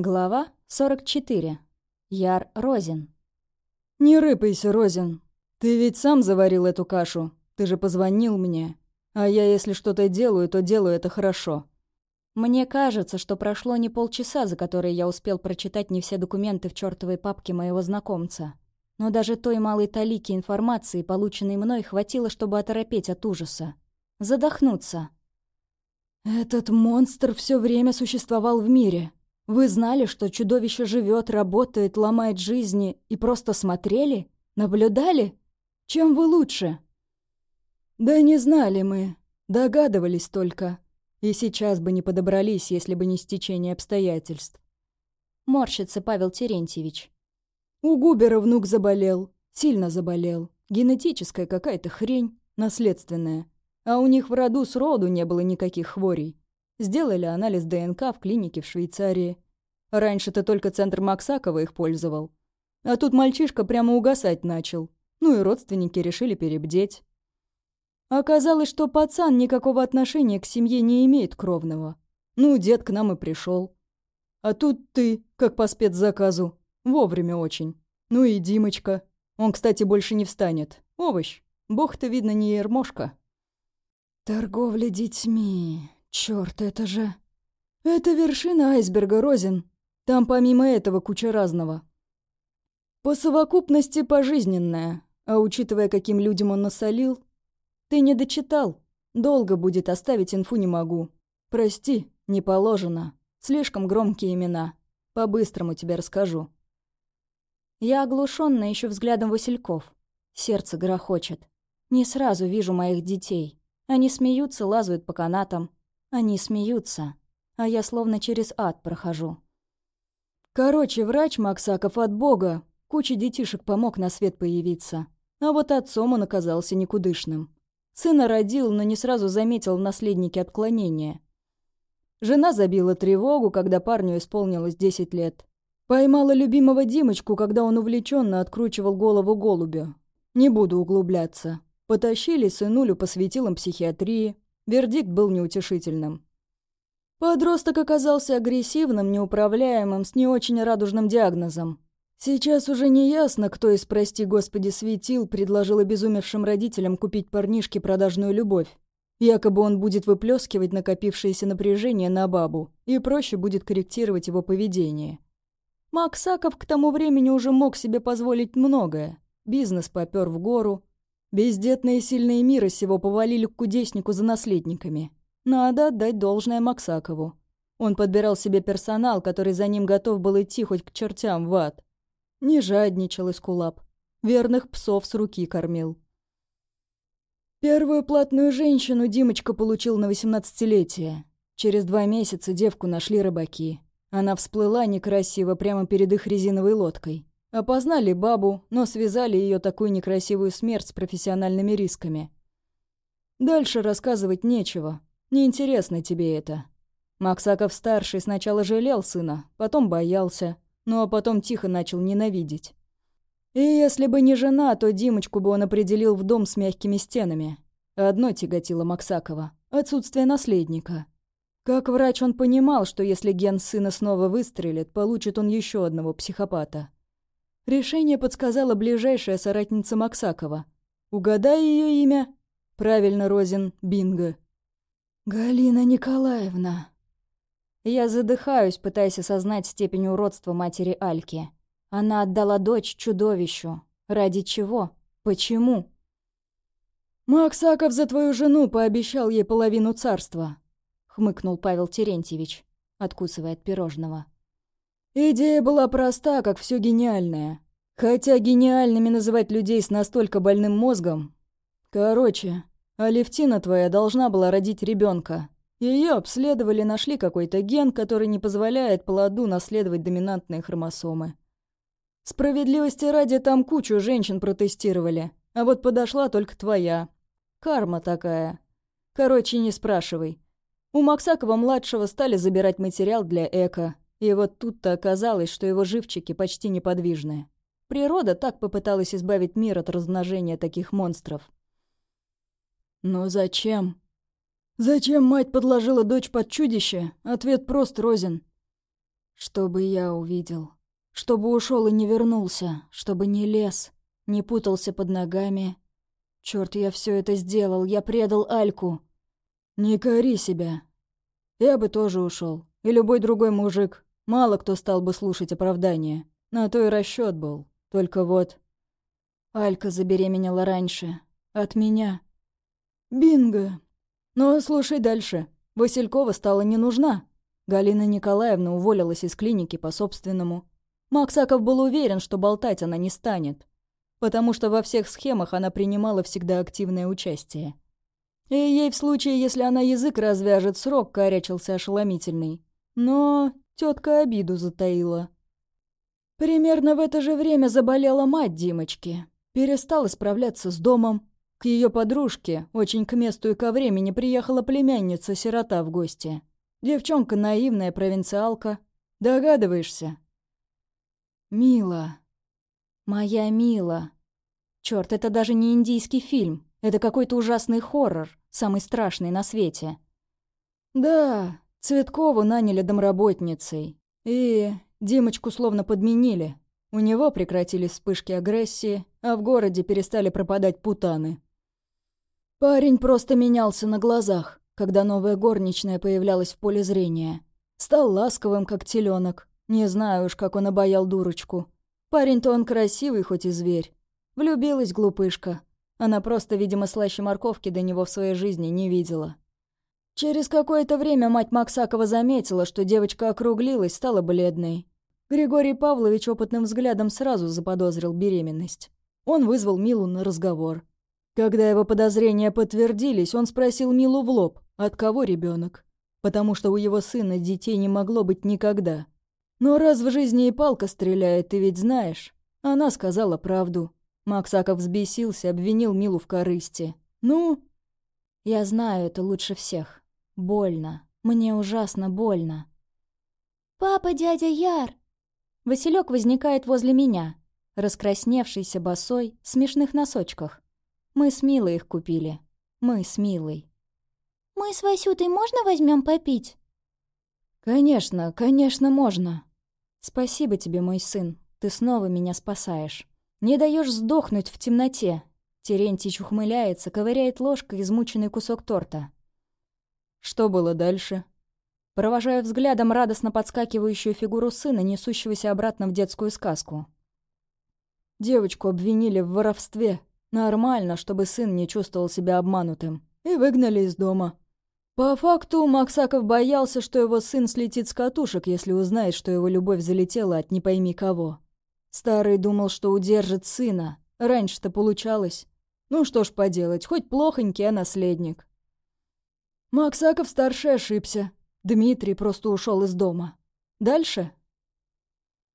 Глава 44. Яр Розин. «Не рыпайся, Розин. Ты ведь сам заварил эту кашу. Ты же позвонил мне. А я, если что-то делаю, то делаю это хорошо». Мне кажется, что прошло не полчаса, за которые я успел прочитать не все документы в чертовой папке моего знакомца. Но даже той малой талики информации, полученной мной, хватило, чтобы оторопеть от ужаса. Задохнуться. «Этот монстр все время существовал в мире», вы знали, что чудовище живет, работает, ломает жизни и просто смотрели? Наблюдали? Чем вы лучше? Да не знали мы. Догадывались только. И сейчас бы не подобрались, если бы не стечение обстоятельств. Морщится Павел Терентьевич. У Губера внук заболел. Сильно заболел. Генетическая какая-то хрень, наследственная. А у них в роду с роду не было никаких хворей. Сделали анализ ДНК в клинике в Швейцарии. Раньше ты только центр Максакова их пользовал. А тут мальчишка прямо угасать начал. Ну и родственники решили перебдеть. Оказалось, что пацан никакого отношения к семье не имеет кровного. Ну, дед к нам и пришел. А тут ты, как по спецзаказу. Вовремя очень. Ну и Димочка. Он, кстати, больше не встанет. Овощ. Бог-то, видно, не ермошка. Торговля детьми. Чёрт, это же... Это вершина айсберга, Розин. Там помимо этого куча разного. По совокупности пожизненная, а учитывая, каким людям он насолил... Ты не дочитал. Долго будет, оставить инфу не могу. Прости, не положено. Слишком громкие имена. По-быстрому тебе расскажу. Я оглушённа еще взглядом Васильков. Сердце грохочет. Не сразу вижу моих детей. Они смеются, лазают по канатам. Они смеются, а я словно через ад прохожу. Короче, врач Максаков от бога. Куча детишек помог на свет появиться. А вот отцом он оказался никудышным. Сына родил, но не сразу заметил в наследнике отклонения. Жена забила тревогу, когда парню исполнилось 10 лет. Поймала любимого Димочку, когда он увлеченно откручивал голову голубю. Не буду углубляться. Потащили сынулю по светилам психиатрии, Вердикт был неутешительным. Подросток оказался агрессивным, неуправляемым, с не очень радужным диагнозом. Сейчас уже не ясно, кто из, прости господи, светил предложил обезумевшим родителям купить парнишке продажную любовь. Якобы он будет выплескивать накопившееся напряжение на бабу, и проще будет корректировать его поведение. Максаков к тому времени уже мог себе позволить многое. Бизнес попер в гору, Бездетные сильные мира сего повалили к кудеснику за наследниками. Надо отдать должное Максакову. Он подбирал себе персонал, который за ним готов был идти хоть к чертям в ад. Не жадничал Искулап. Верных псов с руки кормил. Первую платную женщину Димочка получил на восемнадцатилетие. Через два месяца девку нашли рыбаки. Она всплыла некрасиво прямо перед их резиновой лодкой. Опознали бабу, но связали ее такую некрасивую смерть с профессиональными рисками. Дальше рассказывать нечего. Неинтересно тебе это. Максаков-старший сначала жалел сына, потом боялся, ну а потом тихо начал ненавидеть. И если бы не жена, то Димочку бы он определил в дом с мягкими стенами. Одно тяготило Максакова – отсутствие наследника. Как врач он понимал, что если ген сына снова выстрелит, получит он еще одного психопата – Решение подсказала ближайшая соратница Максакова. Угадай ее имя? Правильно, Розин, бинго. Галина Николаевна. Я задыхаюсь, пытаясь осознать степень уродства матери Альки. Она отдала дочь чудовищу. Ради чего? Почему? «Максаков за твою жену пообещал ей половину царства», — хмыкнул Павел Терентьевич, откусывая от пирожного. Идея была проста, как все гениальное. Хотя гениальными называть людей с настолько больным мозгом... Короче, Алевтина твоя должна была родить ребенка. Ее обследовали, нашли какой-то ген, который не позволяет плоду наследовать доминантные хромосомы. Справедливости ради там кучу женщин протестировали, а вот подошла только твоя. Карма такая. Короче, не спрашивай. У Максакова-младшего стали забирать материал для эко, и вот тут-то оказалось, что его живчики почти неподвижные. Природа так попыталась избавить мир от размножения таких монстров. Но зачем? Зачем мать подложила дочь под чудище? Ответ прост, Розин. Чтобы я увидел. Чтобы ушел и не вернулся. Чтобы не лез. Не путался под ногами. Черт, я все это сделал. Я предал Альку. Не кори себя. Я бы тоже ушел. И любой другой мужик. Мало кто стал бы слушать оправдания. На то и расчет был. Только вот... Алька забеременела раньше. От меня. Бинго. Но слушай дальше. Василькова стала не нужна. Галина Николаевна уволилась из клиники по собственному. Максаков был уверен, что болтать она не станет. Потому что во всех схемах она принимала всегда активное участие. И ей в случае, если она язык развяжет, срок корячился ошеломительный. Но тетка обиду затаила. Примерно в это же время заболела мать Димочки. Перестала справляться с домом, к ее подружке, очень к месту и ко времени, приехала племянница-сирота в гости. Девчонка наивная, провинциалка. Догадываешься? Мила. Моя Мила. Черт, это даже не индийский фильм. Это какой-то ужасный хоррор, самый страшный на свете. Да, Цветкову наняли домработницей. И Димочку словно подменили. У него прекратились вспышки агрессии, а в городе перестали пропадать путаны. Парень просто менялся на глазах, когда новая горничная появлялась в поле зрения. Стал ласковым, как теленок. Не знаю уж, как он обаял дурочку. Парень-то он красивый, хоть и зверь. Влюбилась глупышка. Она просто, видимо, слаще морковки до него в своей жизни не видела. Через какое-то время мать Максакова заметила, что девочка округлилась, стала бледной. Григорий Павлович опытным взглядом сразу заподозрил беременность. Он вызвал Милу на разговор. Когда его подозрения подтвердились, он спросил Милу в лоб, от кого ребенок, потому что у его сына детей не могло быть никогда. Но раз в жизни и палка стреляет, ты ведь знаешь. Она сказала правду. Максаков взбесился, обвинил Милу в корысти. Ну? Я знаю это лучше всех. Больно. Мне ужасно больно. «Папа, дядя Яр!» Василек возникает возле меня, раскрасневшийся босой, в смешных носочках. Мы с Милой их купили. Мы с Милой. «Мы с Васютой можно возьмем попить?» «Конечно, конечно, можно. Спасибо тебе, мой сын. Ты снова меня спасаешь. Не даешь сдохнуть в темноте». Терентич ухмыляется, ковыряет ложкой измученный кусок торта. Что было дальше? Провожая взглядом радостно подскакивающую фигуру сына, несущегося обратно в детскую сказку. Девочку обвинили в воровстве, Нормально, чтобы сын не чувствовал себя обманутым. И выгнали из дома. По факту, Максаков боялся, что его сын слетит с катушек, если узнает, что его любовь залетела от не пойми кого. Старый думал, что удержит сына. Раньше-то получалось. Ну что ж поделать, хоть плохонький, а наследник. Максаков-старший ошибся. Дмитрий просто ушел из дома. Дальше